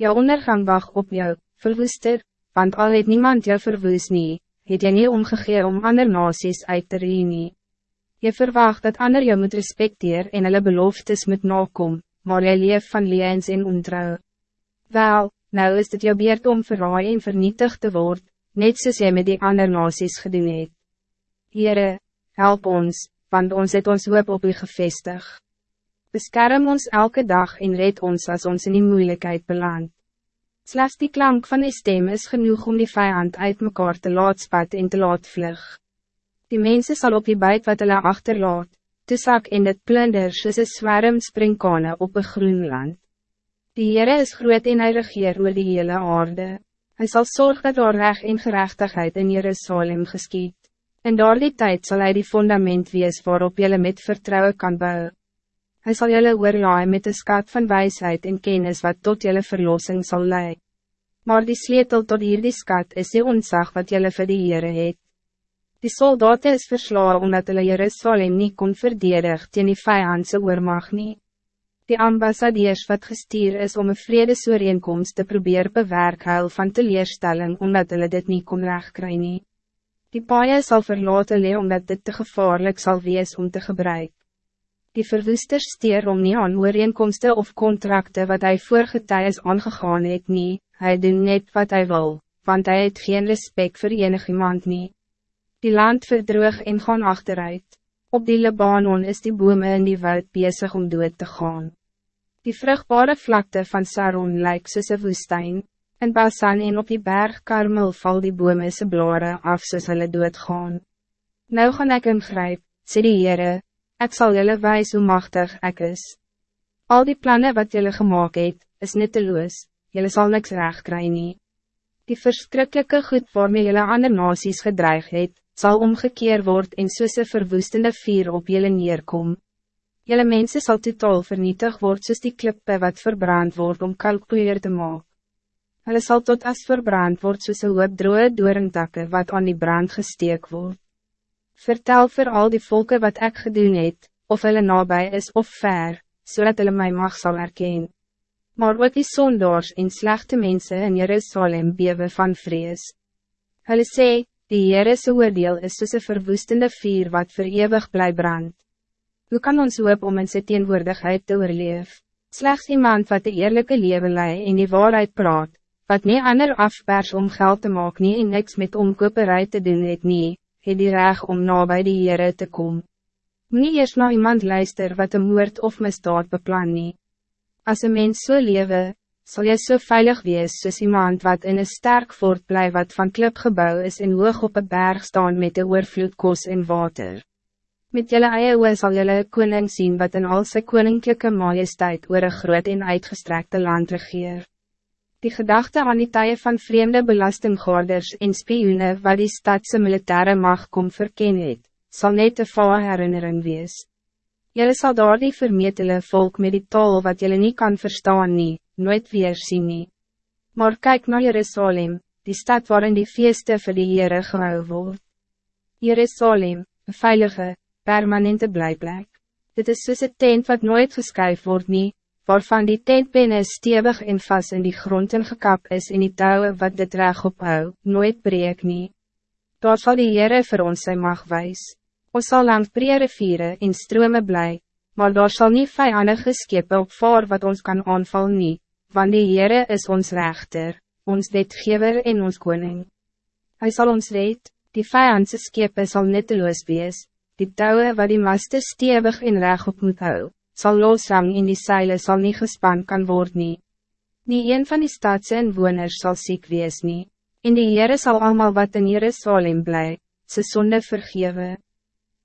Jou ondergang wacht op jou, verwoester, want al het niemand jou verwoes nie, het jy nie omgegeer om ander nasies uit te reen nie. Je verwacht dat ander jou moet respecteer en hulle beloftes moet nakom, maar jy leef van leens en ontrouw. Wel, nou is het jou beurt om verraai en vernietig te worden, net soos jy met die ander nasies gedoen het. Heere, help ons, want ons het ons hoop op u gevestig. Beskerm ons elke dag en red ons als ons in die moeilijkheid beland. Slechts die klank van die stem is genoeg om die vijand uit mekaar te laat spat en te laat vlug. Die mensen zal op die buit wat hulle achterlaat, te sak in het plunder soos een zwerm springkane op een groen land. Die Heere is groot en hy regeer oor die hele aarde. Hij zal zorgen dat er recht en gerechtigheid in Jerusalem geschiet. En door die tijd zal hij die fundament wees waarop jullie met vertrouwen kan bouwen. Hij zal jullie oorlaai met de skat van wijsheid en kennis wat tot jullie verlossing zal leiden. Maar die sleutel tot hier die skat is die onzag wat jullie vir die Heere het. Die soldaten is verslaan omdat hulle Jerusalem niet kon verdedig teen die vijandse oormag nie. Die ambassadeurs wat gestuur is om een vredesooreenkomst te probeer bewerk huil van teleurstelling omdat hulle dit niet kon regkry nie. Die paaie sal verlaten lee omdat dit te gevaarlijk zal wees om te gebruiken. Die verwoester steer om nie aan ooreenkomste of contracten wat hij voorgetij is aangegaan het nie, hy doen net wat hij wil, want hij het geen respect voor enig iemand nie. Die land verdroog en gaan achteruit. Op die Libanon is die bome in die woud bezig om dood te gaan. Die vruchtbare vlakte van Saron lijkt soos een woestijn, en Basan en op die berg Karmel val die bome se blare af soos hulle doodgaan. Nou gaan ek ingryp, sê die Heere, ek sal julle wijs hoe machtig ek is. Al die plannen wat julle gemaakt het, is nutteloos, julle sal niks recht kry nie. Die verschrikkelijke goed waarmee julle ander nasies gedreig het, zal omgekeerd worden en soos een verwoestende vier op julle neerkom. Jelle mensen zal totaal vernietig worden soos die klippe wat verbrand wordt om kalkpoeier te maken. Hulle zal tot as verbrand worden soos een hoop droe doorentakke wat aan die brand gesteek wordt. Vertel voor al die volken wat ik gedoen het, of hulle nabij is of ver, zodat so hulle my mag zal erkennen. Maar ook die zondaars en slechte mensen in Jerusalem bewe van vrees. Hulle sê, die Heerese oordeel is soos een verwoestende vier wat voor eeuwig bly brand. Hoe kan ons hoop om in sy teenwoordigheid te oorleef? Slechts iemand wat de eerlijke leven lei en die waarheid praat, wat nie ander afpers om geld te maken nie en niks met omkoperij te doen het nie, het die reg om na by die Heere te kom. Nie eers na iemand luister wat een moord of misdaad beplan nie. As een mens so lewe, zal jy so veilig wees soos iemand wat in een sterk fort bly wat van klip gebouw is en hoog op een berg staan met de oorvloed kos en water. Met jelle eie oe sal jelle koning zien wat in al sy koninklijke majesteit oor een groot en uitgestrekte land regeer. Die gedachte aan die tye van vreemde belastinggorders en spioene wat die stadse militaire macht kom verken het, sal net een val herinnering wees. Jelle sal daar die vermetele volk met die taal wat jelle niet kan verstaan nie, nooit weer sien nie. Maar kijk naar Jerusalem, die stad waarin die feeste vir die Heere gehou word. Jerusalem, een veilige, permanente blijplek. Dit is soos een tent wat nooit geskuif word nie, waarvan die tentpenne stevig en vast in die grond en gekap is en die touwe wat dit reg ophou, nooit breek nie. Daar sal die Heere vir ons sy mag wijs. Ons sal langs breë riviere en strome bly, maar daar sal nie vijandige skepe opvaar wat ons kan aanval nie, want die Heere is ons rechter, ons wetgever en ons koning. Hij zal ons red, die vijandse skepe sal nutteloos wees, die touwe wat die maste stevig en reg op moet hou, sal losrang en die seile sal niet gespan kan worden. nie. Nie een van die stadse inwoners sal ziek wees nie, en die Heere sal allemaal wat in Jerusalem bly, sy sonde vergewe.